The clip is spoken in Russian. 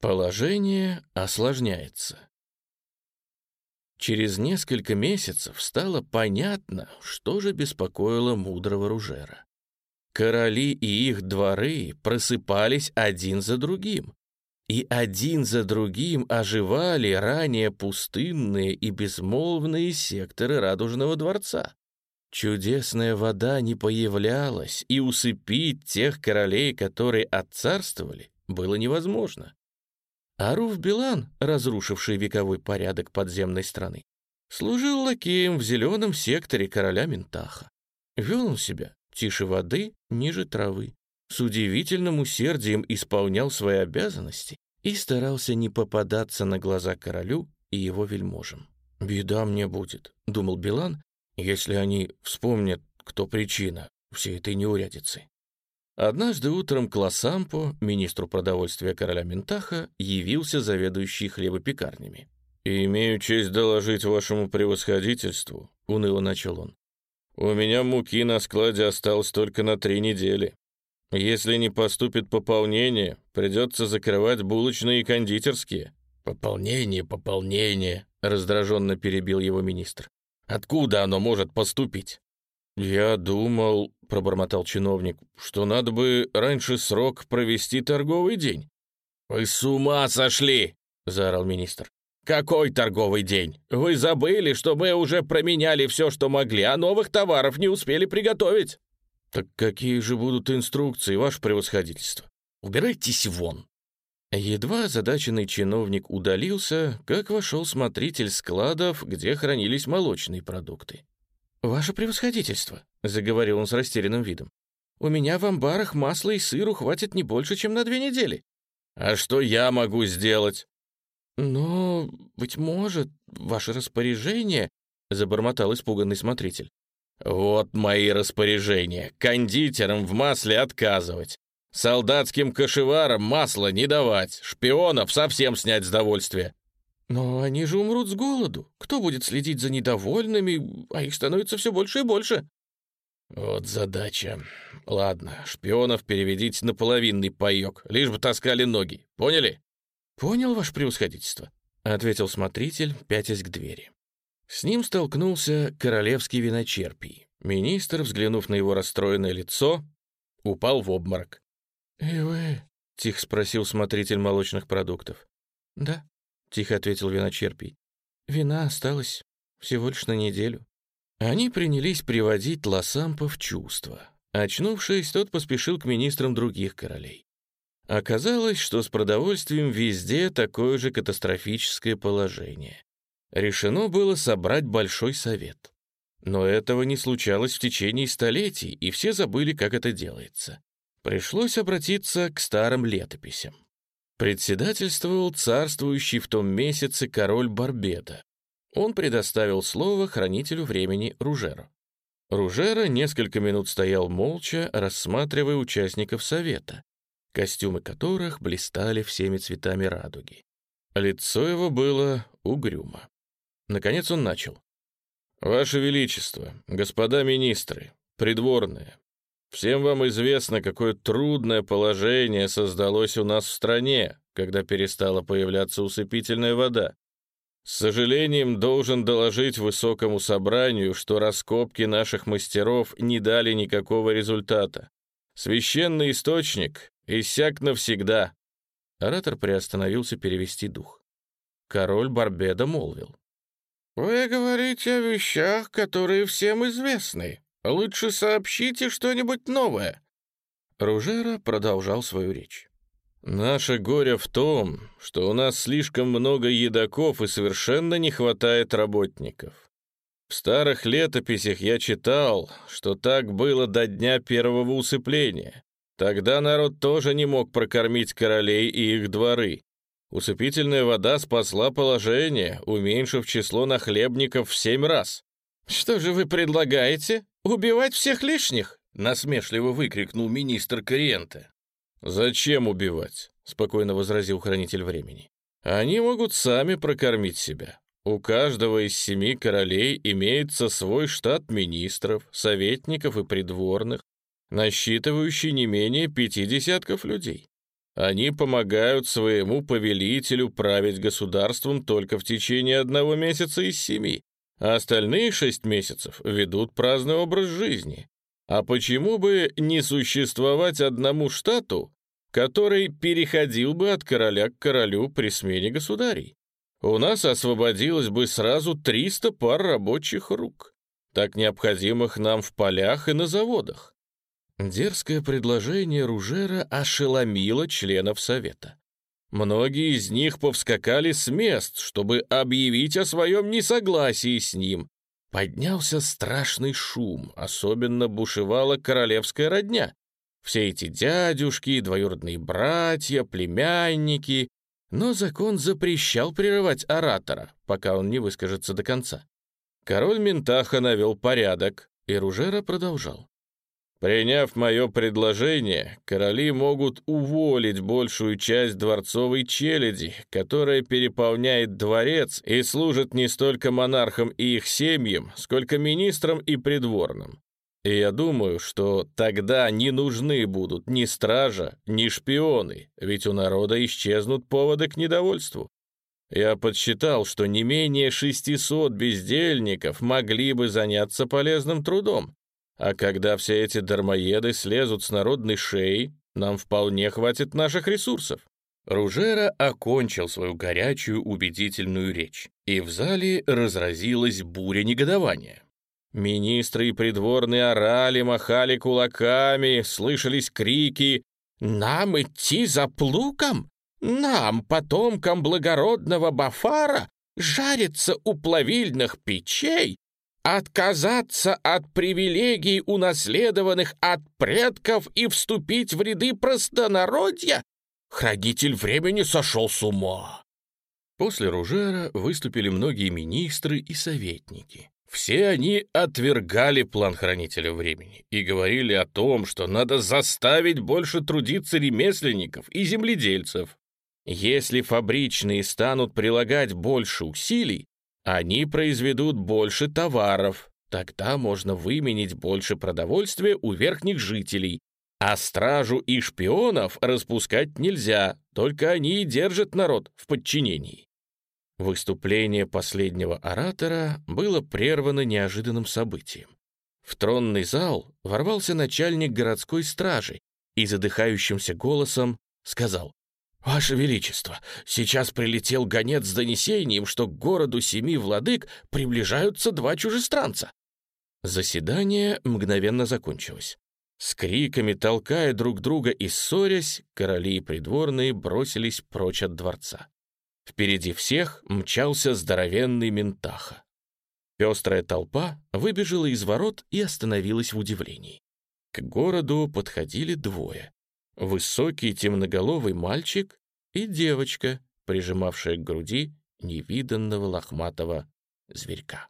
Положение осложняется. Через несколько месяцев стало понятно, что же беспокоило мудрого Ружера. Короли и их дворы просыпались один за другим, и один за другим оживали ранее пустынные и безмолвные секторы Радужного дворца. Чудесная вода не появлялась, и усыпить тех королей, которые отцарствовали, было невозможно. Аруф Билан, разрушивший вековой порядок подземной страны, служил лакеем в зеленом секторе короля Ментаха. Вел он себя тише воды, ниже травы, с удивительным усердием исполнял свои обязанности и старался не попадаться на глаза королю и его вельможам. «Беда мне будет», — думал Билан, «если они вспомнят, кто причина всей этой неурядицы». Однажды утром к Лосампо, министру продовольствия короля Ментаха, явился заведующий хлебопекарнями. «Имею честь доложить вашему превосходительству», — уныло начал он. «У меня муки на складе осталось только на три недели. Если не поступит пополнение, придется закрывать булочные и кондитерские». «Пополнение, пополнение», — раздраженно перебил его министр. «Откуда оно может поступить?» «Я думал», — пробормотал чиновник, «что надо бы раньше срок провести торговый день». «Вы с ума сошли!» — заорал министр. «Какой торговый день? Вы забыли, что мы уже променяли все, что могли, а новых товаров не успели приготовить?» «Так какие же будут инструкции, ваше превосходительство? Убирайтесь вон!» Едва озадаченный чиновник удалился, как вошел смотритель складов, где хранились молочные продукты. «Ваше превосходительство», — заговорил он с растерянным видом, «у меня в амбарах масла и сыру хватит не больше, чем на две недели». «А что я могу сделать?» «Но, быть может, ваше распоряжение...» — забормотал испуганный смотритель. «Вот мои распоряжения. Кондитерам в масле отказывать. Солдатским кошеварам масло не давать. Шпионов совсем снять с довольствия. «Но они же умрут с голоду. Кто будет следить за недовольными, а их становится все больше и больше?» «Вот задача. Ладно, шпионов переведите на половинный паёк, лишь бы таскали ноги. Поняли?» «Понял, ваше превосходительство», — ответил смотритель, пятясь к двери. С ним столкнулся королевский виночерпий. Министр, взглянув на его расстроенное лицо, упал в обморок. «И вы?» — тихо спросил смотритель молочных продуктов. «Да», — тихо ответил виночерпий. «Вина осталась всего лишь на неделю». Они принялись приводить Лосампа в чувство. Очнувшись, тот поспешил к министрам других королей. Оказалось, что с продовольствием везде такое же катастрофическое положение. Решено было собрать большой совет. Но этого не случалось в течение столетий, и все забыли, как это делается. Пришлось обратиться к старым летописям. Председательствовал царствующий в том месяце король Барбета. Он предоставил слово хранителю времени Ружеру. Ружера несколько минут стоял молча, рассматривая участников совета, костюмы которых блистали всеми цветами радуги. Лицо его было угрюмо. Наконец он начал. «Ваше Величество, господа министры, придворные, Всем вам известно, какое трудное положение создалось у нас в стране, когда перестала появляться усыпительная вода. С сожалением должен доложить высокому собранию, что раскопки наших мастеров не дали никакого результата. Священный источник иссяк навсегда. Оратор приостановился перевести дух. Король Барбеда молвил. «Вы говорите о вещах, которые всем известны. Лучше сообщите что-нибудь новое». Ружера продолжал свою речь. «Наше горе в том, что у нас слишком много едоков и совершенно не хватает работников. В старых летописях я читал, что так было до дня первого усыпления. Тогда народ тоже не мог прокормить королей и их дворы. Усыпительная вода спасла положение, уменьшив число нахлебников в семь раз. «Что же вы предлагаете? Убивать всех лишних?» — насмешливо выкрикнул министр Кориента. «Зачем убивать?» — спокойно возразил хранитель времени. «Они могут сами прокормить себя. У каждого из семи королей имеется свой штат министров, советников и придворных, насчитывающий не менее пяти десятков людей. Они помогают своему повелителю править государством только в течение одного месяца из семи, а остальные шесть месяцев ведут праздный образ жизни. А почему бы не существовать одному штату, который переходил бы от короля к королю при смене государей? У нас освободилось бы сразу 300 пар рабочих рук, так необходимых нам в полях и на заводах. Дерзкое предложение Ружера ошеломило членов Совета. Многие из них повскакали с мест, чтобы объявить о своем несогласии с ним, Поднялся страшный шум, особенно бушевала королевская родня. Все эти дядюшки, двоюродные братья, племянники. Но закон запрещал прерывать оратора, пока он не выскажется до конца. Король Ментаха навел порядок, и Ружера продолжал. Приняв мое предложение, короли могут уволить большую часть дворцовой челяди, которая переполняет дворец и служит не столько монархам и их семьям, сколько министрам и придворным. И я думаю, что тогда не нужны будут ни стража, ни шпионы, ведь у народа исчезнут поводы к недовольству. Я подсчитал, что не менее 600 бездельников могли бы заняться полезным трудом, а когда все эти дармоеды слезут с народной шеи, нам вполне хватит наших ресурсов». Ружера окончил свою горячую убедительную речь, и в зале разразилась буря негодования. Министры и придворные орали, махали кулаками, слышались крики «Нам идти за плугом? Нам, потомкам благородного Бафара, жариться у плавильных печей, отказаться от привилегий, унаследованных от предков, и вступить в ряды простонародья? Хранитель времени сошел с ума. После Ружера выступили многие министры и советники. Все они отвергали план хранителя времени и говорили о том, что надо заставить больше трудиться ремесленников и земледельцев. Если фабричные станут прилагать больше усилий, они произведут больше товаров, тогда можно выменить больше продовольствия у верхних жителей, а стражу и шпионов распускать нельзя, только они и держат народ в подчинении. Выступление последнего оратора было прервано неожиданным событием. В тронный зал ворвался начальник городской стражи и задыхающимся голосом сказал «Ваше Величество, сейчас прилетел гонец с донесением, что к городу семи владык приближаются два чужестранца». Заседание мгновенно закончилось. С криками, толкая друг друга и ссорясь, короли и придворные бросились прочь от дворца. Впереди всех мчался здоровенный ментаха. Пестрая толпа выбежала из ворот и остановилась в удивлении. К городу подходили двое высокий темноголовый мальчик и девочка, прижимавшая к груди невиданного лохматого зверька.